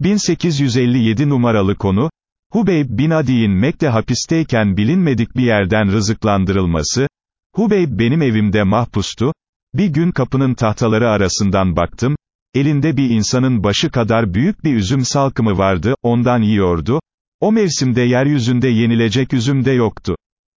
1857 numaralı konu, Hubeyb bin Adi'nin Mekke hapisteyken bilinmedik bir yerden rızıklandırılması, Hubeyb benim evimde mahpustu, bir gün kapının tahtaları arasından baktım, elinde bir insanın başı kadar büyük bir üzüm salkımı vardı, ondan yiyordu, o mevsimde yeryüzünde yenilecek üzüm de yoktu.